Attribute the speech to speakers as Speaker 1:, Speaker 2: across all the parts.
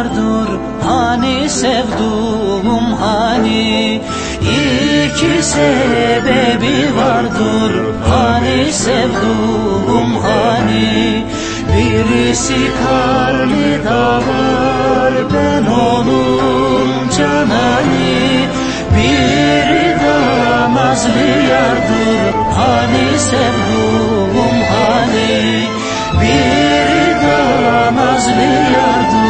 Speaker 1: vardır. Hani sevduğum hani İki sebebi vardır. Hani sevduğum hani Birisi karlı dağlar ben onun canani. Biri de nazlı yardır. Hani sevduğum hani Biri de nazlı yardır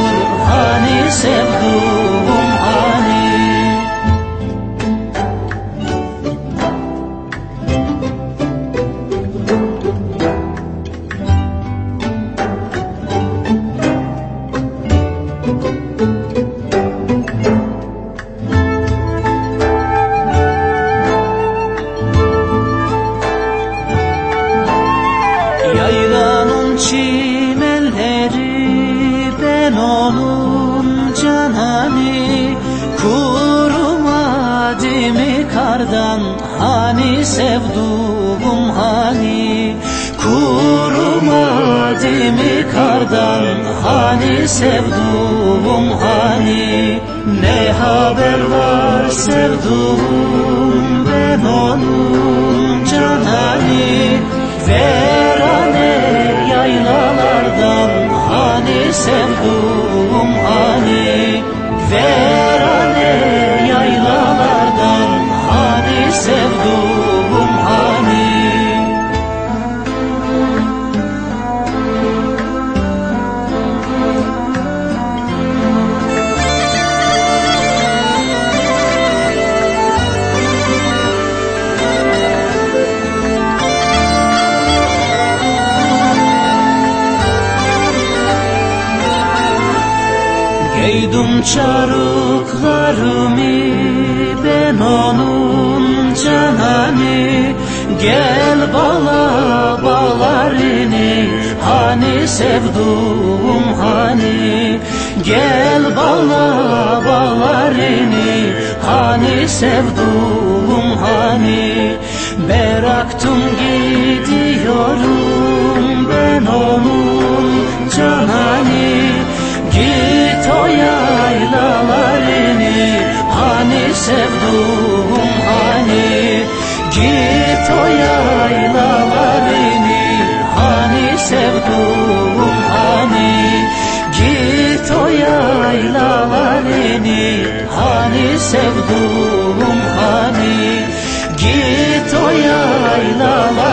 Speaker 1: mı kardan hani sevduğum hani Kurumadı mı kardan? Hani sevduğum hani Ne haber var sevduğum ben onun Giydim çarıklarımı ben onun canani Gel bala balarını hani sevduğum hani. Gel bala balarını hani sevduğum hani. Bıraktım gidiyorum ben onun sevduğum hani Git o yaylalarını. Hani sevduğum hani Git o yaylalarını. Hani sevduğum hani Git o yaylalarını.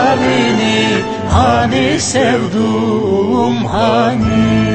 Speaker 1: Hani sevduğum hani